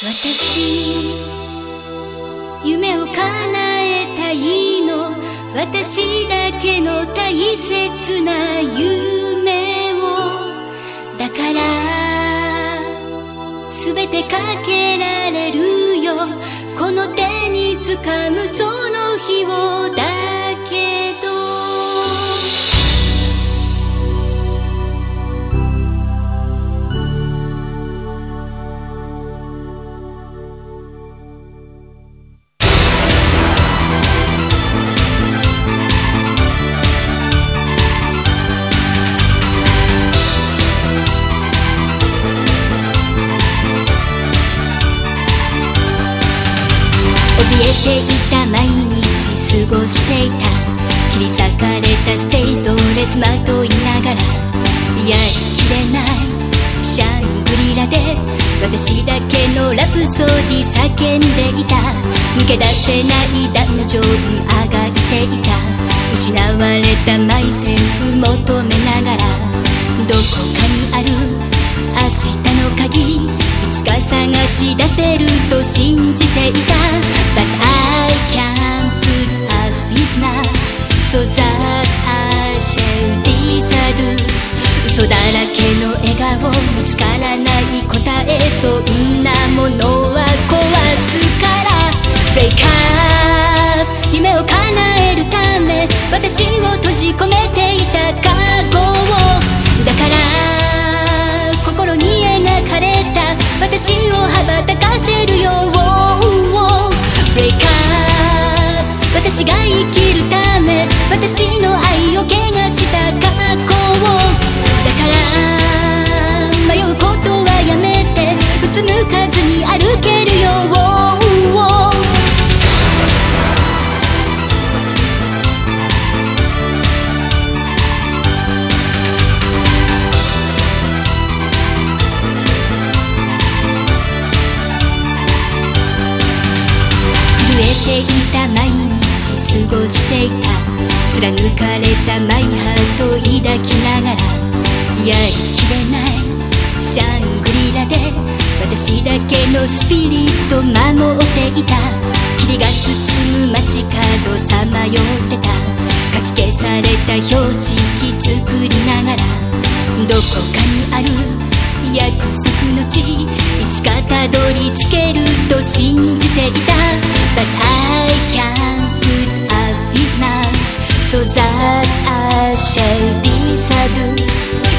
私夢を叶えたいの。私だけの大切な夢を。だから全てかけられるよ。この手につかむその日をだていた毎日過ごしていた。切り裂かれたステージドレスまといながらやりきれないシャングリラで私だけのラプソディ叫んでいた。抜け出せないダンジョンあがいていた。失われたマイセ探し出せると信じていた。But I can't put up with now So that I shall decide 嘘だらけの笑顔見つからない答え。そんなものは壊すから。Break up 夢を叶えるため私を閉じ込めていた過去を。だから心に描かれた。私をかしていた。貫かれたマイハートを抱きながらやりきれないシャングリラで私だけのスピリット守っていた。霧が包む街角さまよってた。かき消された標識作りながら So that I shall decide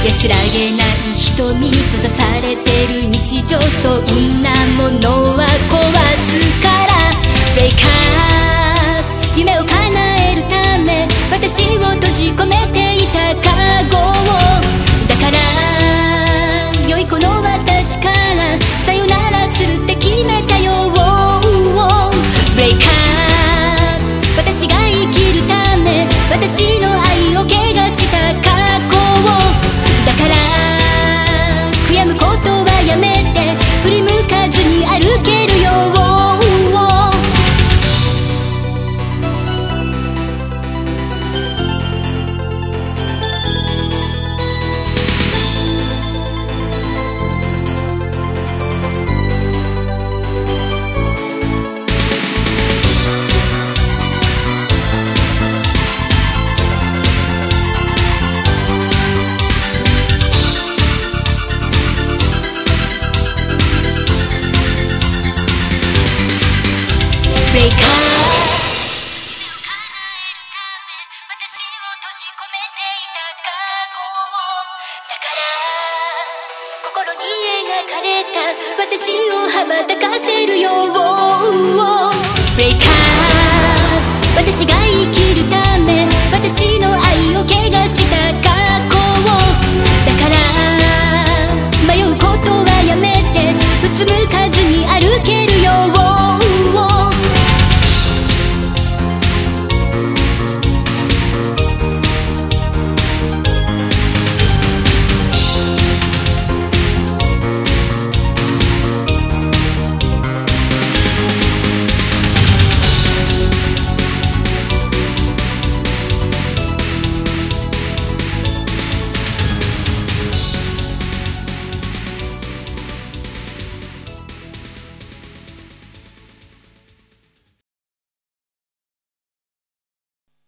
安らげない瞳閉ざされてる日常そんなものは壊すから。Break up 夢を叶えるため私を閉じ込めてめ私だから心に描かれた私を羽ばたかせるよう。